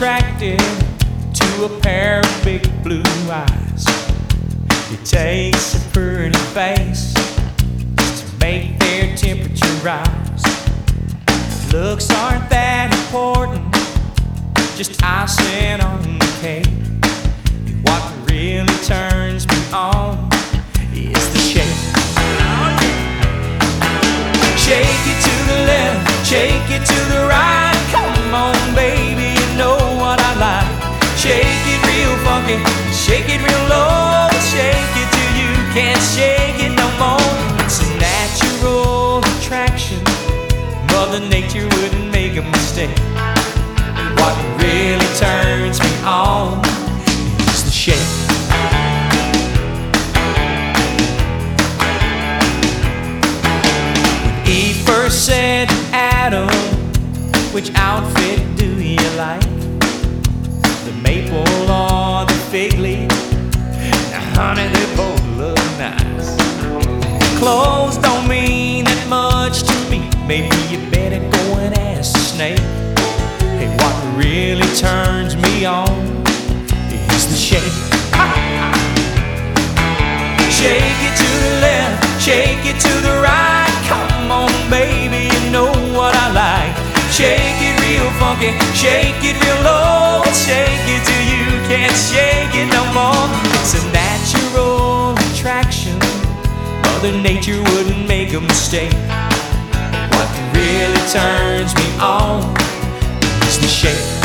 attracted to a pair of big blue eyes. It takes a pretty face to make their temperature rise. Looks aren't that important, just icing on the cake. What really turns me on is the shake. Shake it to the left, shake it to the right. Come on, baby, Shake it real funky, shake it real low, shake it till you can't shake it no more. It's a natural attraction. Mother Nature wouldn't make a mistake. What really turns me on is the shake. When Eve first said Adam, which outfit do you like? The maple or the fig leaf? Now, honey, they both look nice. Clothes don't mean that much to me. Maybe you better go and ask the snake. Hey, what really turns me on is the shake. Shake it to the left, shake it to the right. Shake it real low, shake it till you can't shake it no more. It's a natural attraction. Mother Nature wouldn't make a mistake. What really turns me on is the shake.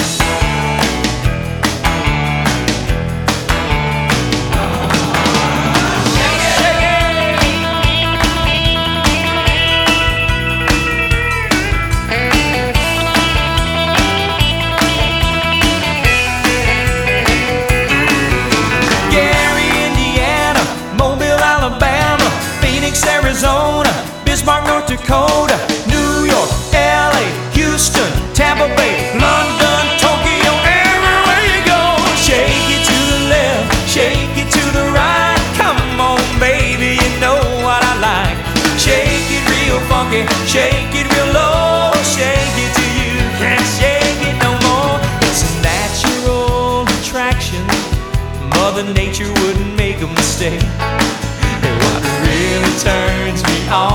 Bismarck, North Dakota, New York, LA, Houston, Tampa Bay, London, Tokyo, everywhere you go. Shake it to the left, shake it to the right. Come on, baby, you know what I like. Shake it real funky, shake it real low, shake it till you can't shake it no more. It's a natural attraction. Mother Nature wouldn't make a mistake. And what really turns me on